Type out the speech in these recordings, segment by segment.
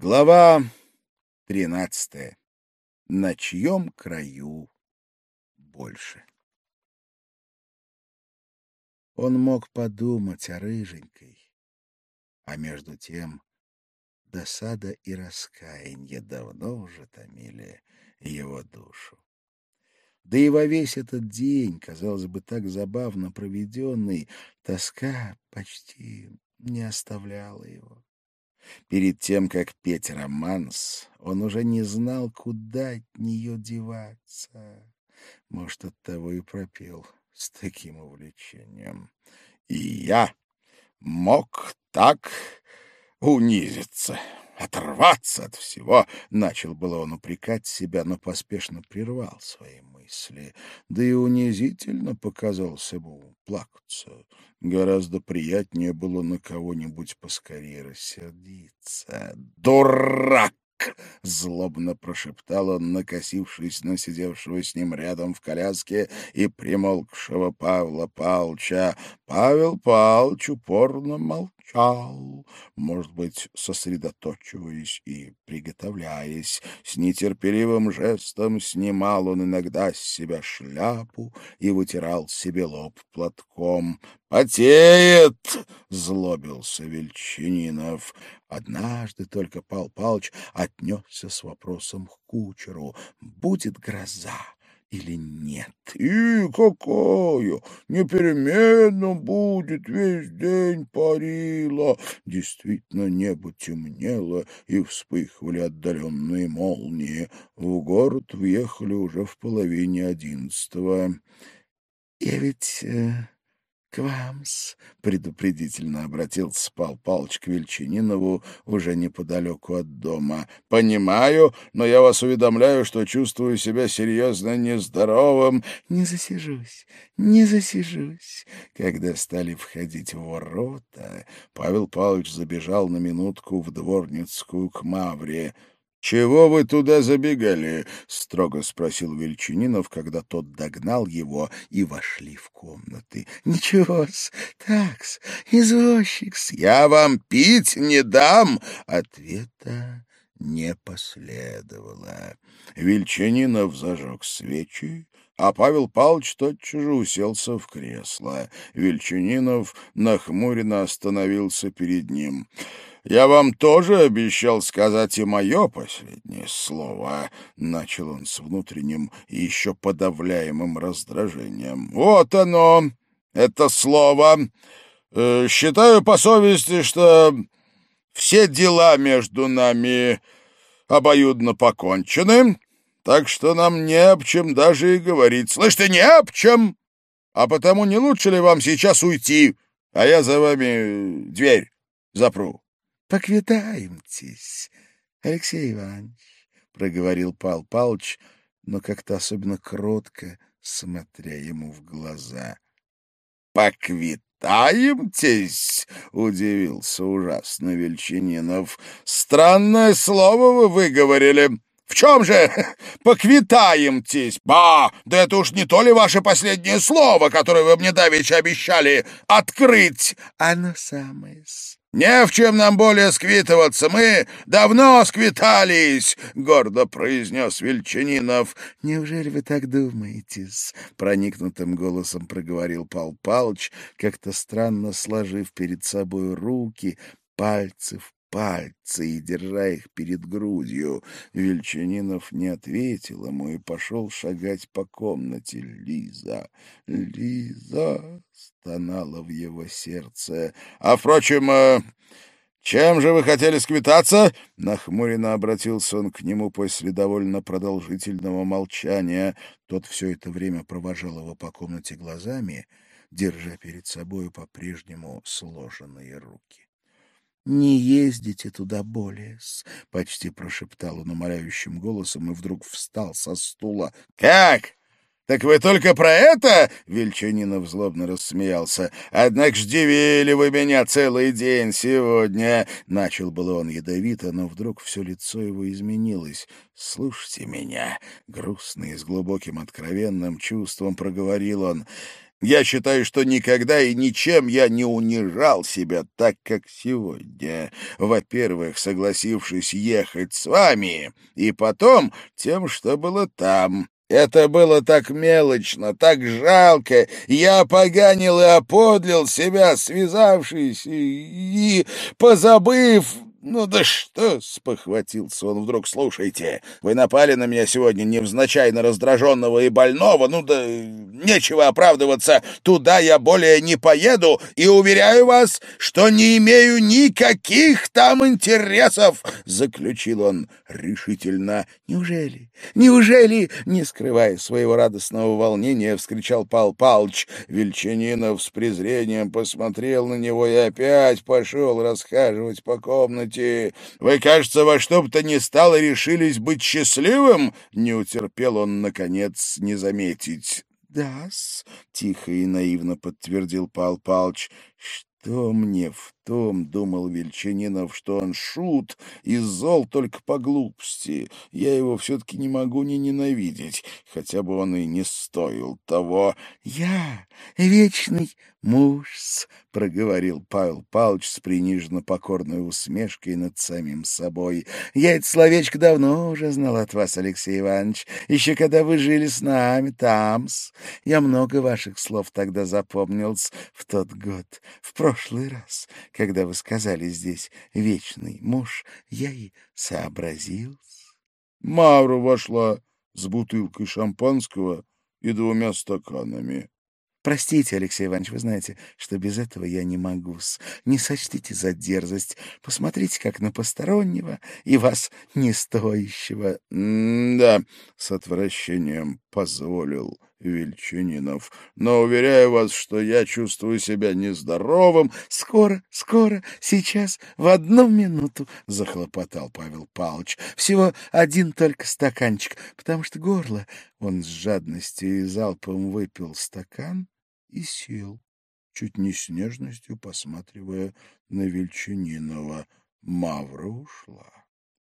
Глава тринадцатая. На чьем краю больше? Он мог подумать о рыженькой, а между тем досада и раскаяние давно уже томили его душу. Да и во весь этот день, казалось бы, так забавно проведенный, тоска почти не оставляла его. Перед тем, как петь романс, он уже не знал, куда от нее деваться. Может, оттого и пропел с таким увлечением. И я мог так унизиться оторваться от всего. Начал было он упрекать себя, но поспешно прервал свои мысли. Да и унизительно показалось ему плакаться. Гораздо приятнее было на кого-нибудь поскорее рассердиться. «Дурак!» — злобно прошептал он, накосившись на сидевшего с ним рядом в коляске и примолкшего Павла Палча. Павел Палч упорно молчал, может быть, сосредоточиваясь и приготовляясь. С нетерпеливым жестом снимал он иногда с себя шляпу и вытирал себе лоб платком. «Потеет!» — злобился Вельчининов. Однажды только Пал Палыч отнесся с вопросом к кучеру, будет гроза или нет. И какая! Непременно будет, весь день парило. Действительно, небо темнело, и вспыхивали отдаленные молнии. В город въехали уже в половине одиннадцатого. — Я ведь э, к вам-с, — предупредительно обратился Пал Палыч к Вельчининову уже неподалеку от дома. — Понимаю, но я вас уведомляю, что чувствую себя серьезно нездоровым. — Не засижусь, не засижусь. Когда стали входить в ворота, Павел Павлович забежал на минутку в дворницкую к Мавре. «Чего вы туда забегали?» — строго спросил Вельчининов, когда тот догнал его и вошли в комнаты. «Ничего-с, такс, извозчик-с, я вам пить не дам!» Ответа не последовало. Вельчининов зажег свечи, а Павел Павлович тотчас же уселся в кресло. Вельчининов нахмуренно остановился перед ним. «Я вам тоже обещал сказать и мое последнее слово», — начал он с внутренним и еще подавляемым раздражением. «Вот оно, это слово. Э, считаю по совести, что все дела между нами обоюдно покончены, так что нам не об чем даже и говорить. Слышите, не об чем! А потому не лучше ли вам сейчас уйти, а я за вами дверь запру?» Поквитаемтесь, Алексей Иванович, — проговорил Пал Палыч, но как-то особенно кротко, смотря ему в глаза. — Поквитаемтесь? — удивился ужасно Вельчининов. — Странное слово вы выговорили. В чем же поквитаемтесь? Ба, да это уж не то ли ваше последнее слово, которое вы мне давеча обещали открыть? Оно самое-с. «Не в чем нам более сквитываться, мы давно сквитались!» — гордо произнес Вельчанинов. «Неужели вы так думаете?» — проникнутым голосом проговорил Пал Палыч, как-то странно сложив перед собой руки, пальцы в пальцы и держа их перед грудью. Вельчанинов не ответил ему и пошел шагать по комнате. «Лиза! Лиза!» — стонало в его сердце. «А, впрочем, э, чем же вы хотели сквитаться?» Нахмуренно обратился он к нему после довольно продолжительного молчания. Тот все это время провожал его по комнате глазами, держа перед собой по-прежнему сложенные руки. «Не ездите туда более», — почти прошептал он умоляющим голосом и вдруг встал со стула. «Как? Так вы только про это?» — Вельчанинов злобно рассмеялся. «Однако ж дивили вы меня целый день сегодня!» Начал было он ядовито, но вдруг все лицо его изменилось. «Слушайте меня!» — грустно и с глубоким откровенным чувством проговорил он. Я считаю, что никогда и ничем я не унижал себя так, как сегодня. Во-первых, согласившись ехать с вами, и потом тем, что было там. Это было так мелочно, так жалко. Я поганил и оподлил себя, связавшись и, и позабыв «Ну да что?» — спохватился он вдруг. «Слушайте, вы напали на меня сегодня невзначай на раздраженного и больного. Ну да нечего оправдываться. Туда я более не поеду и уверяю вас, что не имею никаких там интересов!» — заключил он решительно. «Неужели? Неужели?» — не скрывая своего радостного волнения, вскричал Пал Палч. Вельчанинов с презрением посмотрел на него и опять пошел расхаживать по комнате комнате. Вы, кажется, во что бы то ни стало решились быть счастливым?» Не утерпел он, наконец, не заметить. «Да-с», — тихо и наивно подтвердил Пал Палч. «Что мне в том, — думал Вельчанинов, — что он шут и зол только по глупости. Я его все-таки не могу не ненавидеть, хотя бы он и не стоил того. Я вечный муж, — проговорил Павел Павлович с приниженно покорной усмешкой над самим собой. Я это словечко давно уже знал от вас, Алексей Иванович, еще когда вы жили с нами там-с. Я много ваших слов тогда запомнил в тот год, в прошлый раз, когда вы сказали здесь «вечный муж», я и сообразил. Мавра вошла с бутылкой шампанского и двумя стаканами. Простите, Алексей Иванович, вы знаете, что без этого я не могу. -с. Не сочтите за дерзость. Посмотрите, как на постороннего и вас не стоящего. — Да, с отвращением позволил Вельчининов. Но уверяю вас, что я чувствую себя нездоровым. — Скоро, скоро, сейчас, в одну минуту, — захлопотал Павел Павлович. — Всего один только стаканчик, потому что горло... Он с жадностью и залпом выпил стакан и сел, чуть не с нежностью посматривая на Вельчининова. Мавра ушла.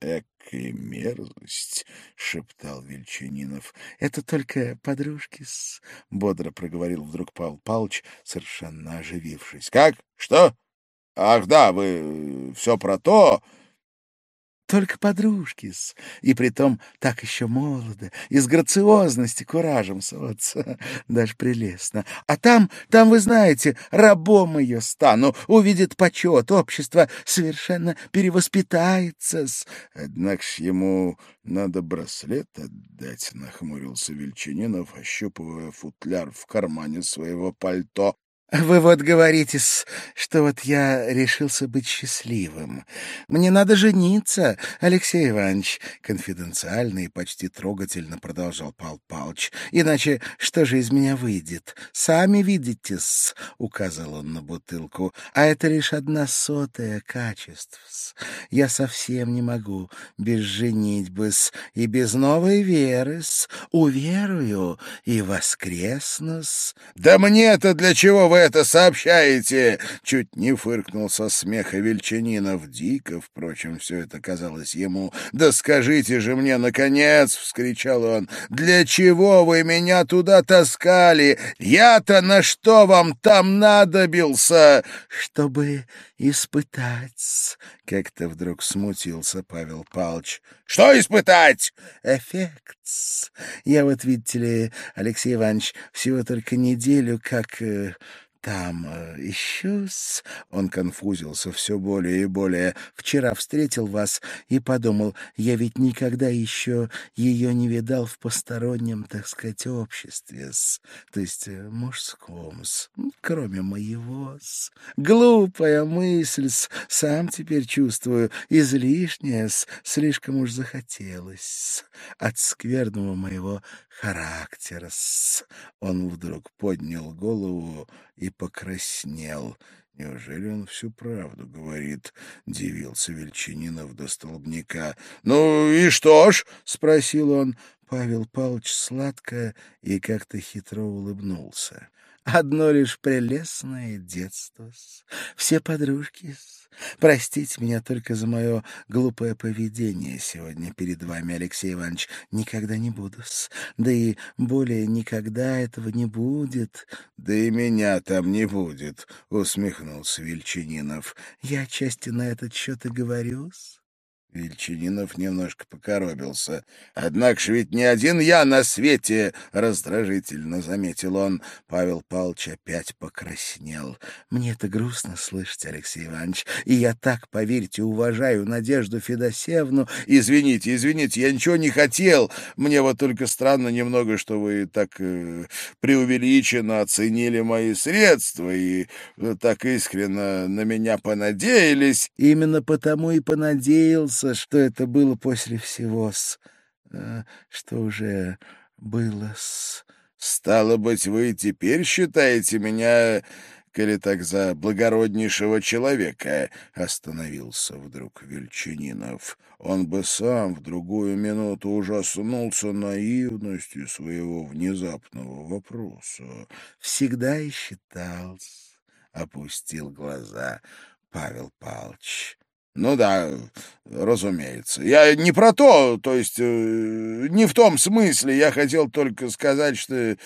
«Экая мерзость!» — шептал Вельчининов. «Это только подружки-с!» — бодро проговорил вдруг Павел Павлович, совершенно оживившись. «Как? Что? Ах, да, вы все про то!» Только подружки-с, и притом так еще молодо, из грациозности, куражем сводца, даже прелестно. А там, там, вы знаете, рабом ее стану, увидит почет, общество совершенно перевоспитается-с. Однако ж ему надо браслет отдать, — нахмурился Вельчининов, ощупывая футляр в кармане своего пальто. Вы вот говорите, что вот я решился быть счастливым. Мне надо жениться, Алексей Иванович, конфиденциально и почти трогательно продолжал Пал Палч. Иначе что же из меня выйдет? Сами видите-с, указал он на бутылку, а это лишь одна сотая качеств. -с. Я совсем не могу без женитьбы-с и без новой веры-с. Уверую и воскресну-с. Да мне-то для чего вы это сообщаете?» Чуть не фыркнул со смеха Вельчанинов. Дико, впрочем, все это казалось ему. «Да скажите же мне, наконец!» — вскричал он. «Для чего вы меня туда таскали? Я-то на что вам там надобился?» «Чтобы испытать!» — как-то вдруг смутился Павел Павлович. «Что испытать?» «Эффект. Я вот, видите ли, Алексей Иванович, всего только неделю как э, там э, еще-с...» Он конфузился все более и более. «Вчера встретил вас и подумал, я ведь никогда еще ее не видал в постороннем, так сказать, обществе-с, то есть э, мужском-с, кроме моего-с. Глупая мысль-с, сам теперь чувствую, излишняя-с, слишком уж захотелось от скверного моего характера-с». Он вдруг поднял голову и покраснел. «Неужели он всю правду говорит?» — дивился Вельчининов до столбняка. «Ну и что ж?» — спросил он. Павел Павлович сладко и как-то хитро улыбнулся. Одно лишь прелестное детство. Все подружки. Простите меня только за мое глупое поведение сегодня перед вами, Алексей Иванович. Никогда не буду. -с. Да и более никогда этого не будет. — Да и меня там не будет, — усмехнулся Вельчининов. — Я отчасти на этот счет и говорю. -с. Вельчининов немножко покоробился. «Однако ж ведь не один я на свете!» — раздражительно заметил он. Павел Павлович опять покраснел. «Мне это грустно слышать, Алексей Иванович, и я так, поверьте, уважаю Надежду Федосеевну...» «Извините, извините, я ничего не хотел. Мне вот только странно немного, что вы так э, преувеличенно оценили мои средства и э, так искренно на меня понадеялись». «Именно потому и понадеялся, кажется, что это было после всего, с, э, что уже было с... Стало быть, вы теперь считаете меня, коли так за благороднейшего человека, — остановился вдруг Вельчининов. Он бы сам в другую минуту ужаснулся наивностью своего внезапного вопроса. Всегда и считался, — опустил глаза Павел Павлович. Ну да, разумеется. Я не про то, то есть э, не в том смысле. Я хотел только сказать, что э,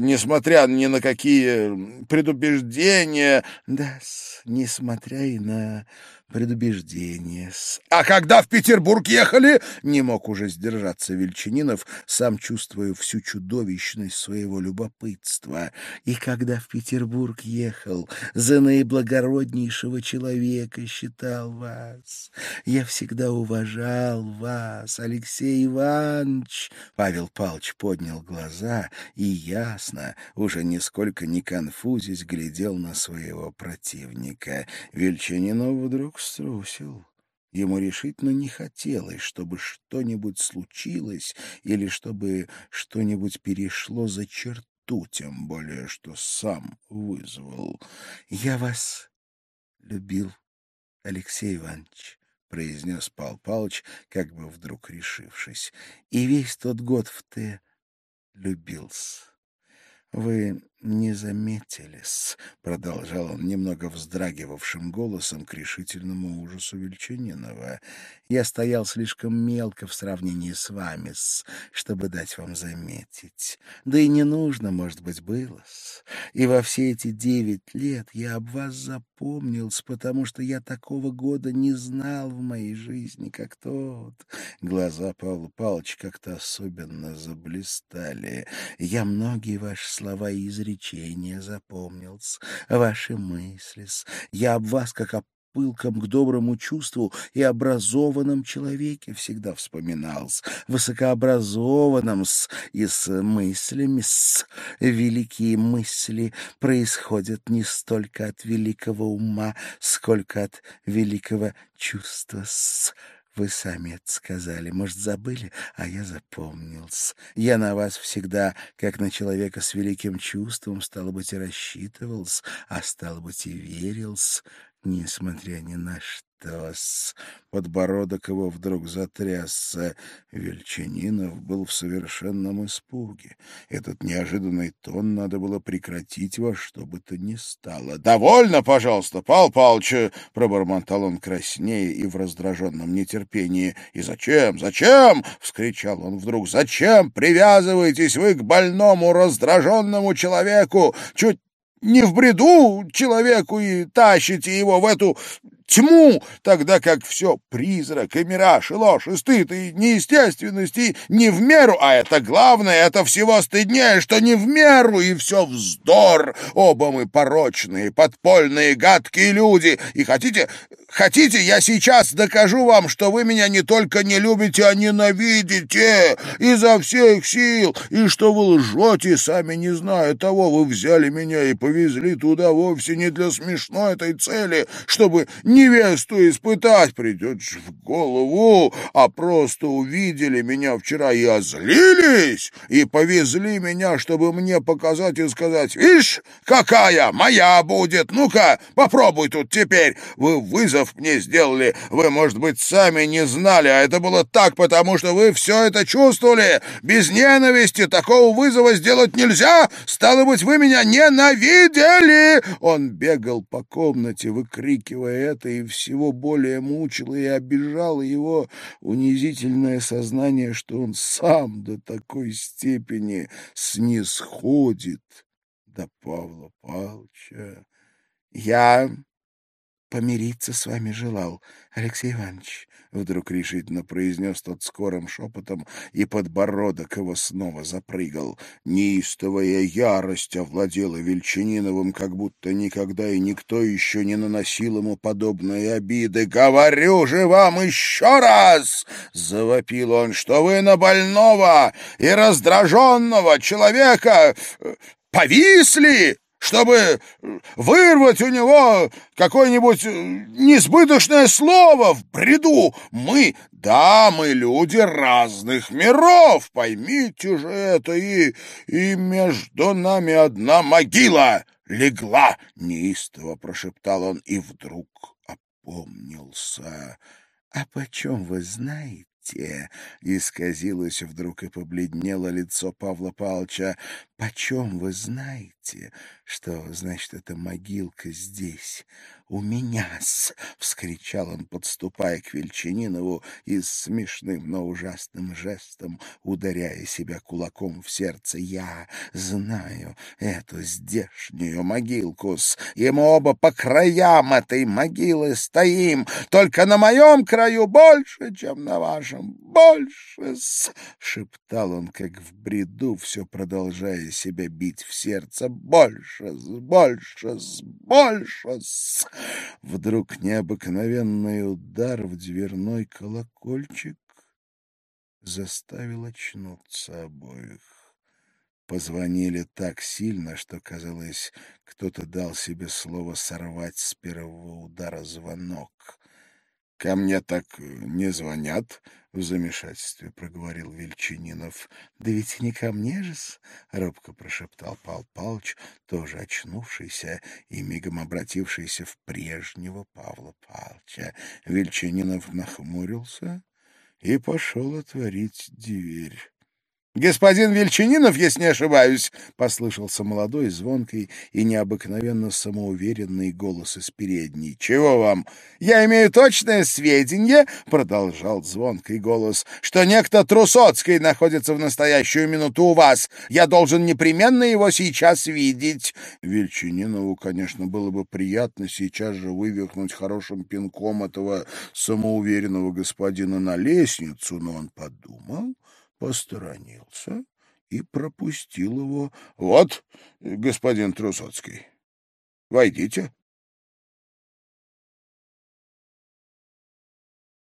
несмотря ни на какие предубеждения... Да, несмотря и на предубеждение. А когда в Петербург ехали, не мог уже сдержаться Вельчининов, сам чувствуя всю чудовищность своего любопытства. И когда в Петербург ехал, за наиблагороднейшего человека считал вас. Я всегда уважал вас, Алексей Иванович. Павел Павлович поднял глаза и ясно, уже нисколько не конфузясь, глядел на своего противника. Вельчининов вдруг струсил. Ему решительно не хотелось, чтобы что-нибудь случилось или чтобы что-нибудь перешло за черту, тем более, что сам вызвал. — Я вас любил, Алексей Иванович, — произнес Пал Палыч, как бы вдруг решившись. — И весь тот год в Т любился. Вы не заметились, — продолжал он немного вздрагивавшим голосом к решительному ужасу Вельчининова. Я стоял слишком мелко в сравнении с вами, чтобы дать вам заметить. Да и не нужно, может быть, было. -с. И во все эти девять лет я об вас запомнился, потому что я такого года не знал в моей жизни, как тот. Глаза Павла Павловича как-то особенно заблистали. Я многие ваши слова и изречения запомнился, ваши мысли. Я об вас, как о пылком к доброму чувству и образованном человеке всегда вспоминался, высокообразованном с и с мыслями с. Великие мысли происходят не столько от великого ума, сколько от великого чувства с. Вы сами это сказали. Может, забыли, а я запомнился. Я на вас всегда, как на человека с великим чувством, стало быть, и рассчитывался, а стало быть, и верился несмотря ни на что. С подбородок его вдруг затрясся. Вельчанинов был в совершенном испуге. Этот неожиданный тон надо было прекратить во что бы то ни стало. «Довольно, пожалуйста, Пал Палыч!» — пробормотал он краснее и в раздраженном нетерпении. «И зачем, зачем?» — вскричал он вдруг. «Зачем привязываетесь вы к больному, раздраженному человеку? Чуть не в бреду человеку и тащите его в эту тьму, тогда как все призрак и мираж, и ложь, и стыд, и неестественность, и не в меру, а это главное, это всего стыднее, что не в меру, и все вздор. Оба мы порочные, подпольные, гадкие люди, и хотите, хотите, я сейчас докажу вам, что вы меня не только не любите, а ненавидите изо всех сил, и что вы лжете, сами не зная того, вы взяли меня и повезли туда вовсе не для смешной этой цели, чтобы не невесту испытать придет в голову, а просто увидели меня вчера и озлились, и повезли меня, чтобы мне показать и сказать, «Ишь, какая моя будет! Ну-ка, попробуй тут теперь!» Вы вызов вызов мне сделали. Вы, может быть, сами не знали, а это было так, потому что вы все это чувствовали. Без ненависти такого вызова сделать нельзя. Стало быть, вы меня ненавидели!» Он бегал по комнате, выкрикивая это, и всего более мучило и обижало его унизительное сознание, что он сам до такой степени снисходит до Павла Павловича. Я помириться с вами желал, Алексей Иванович, — вдруг решительно произнес тот скорым шепотом, и подбородок его снова запрыгал. Неистовая ярость овладела Вельчининовым, как будто никогда и никто еще не наносил ему подобные обиды. «Говорю же вам еще раз!» — завопил он, — что вы на больного и раздраженного человека э, повисли чтобы вырвать у него какое-нибудь э, несбыточное слово в бреду. Мы, да, мы люди разных миров, поймите же это, и, и между нами одна могила легла, неистово прошептал он и вдруг опомнился. — А почем вы знаете? Те!» — исказилось вдруг и побледнело лицо Павла Павловича. «Почем вы знаете, что, значит, эта могилка здесь, у меня-с!» — вскричал он, подступая к Вельчининову и с смешным, но ужасным жестом, ударяя себя кулаком в сердце. «Я знаю эту здешнюю могилку-с, и мы оба по краям этой могилы стоим, только на моем краю больше, чем на вашем, больше-с!» — шептал он, как в бреду, все продолжая себя бить в сердце. «Больше, больше, больше!» Вдруг необыкновенный удар в дверной колокольчик заставил очнуться обоих. Позвонили так сильно, что, казалось, кто-то дал себе слово сорвать с первого удара звонок. «Ко мне так не звонят», — в замешательстве проговорил Вельчининов. — Да ведь не ко мне же-с, — робко прошептал Пал Палыч, тоже очнувшийся и мигом обратившийся в прежнего Павла Палча. Вельчининов нахмурился и пошел отворить дверь. «Господин Вельчининов, если не ошибаюсь!» — послышался молодой, звонкий и необыкновенно самоуверенный голос из передней. «Чего вам? Я имею точное сведение!» — продолжал звонкий голос. «Что некто Трусоцкий находится в настоящую минуту у вас. Я должен непременно его сейчас видеть!» Вельчининову, конечно, было бы приятно сейчас же вывихнуть хорошим пинком этого самоуверенного господина на лестницу, но он подумал посторонился и пропустил его. — Вот, господин Трусоцкий, войдите.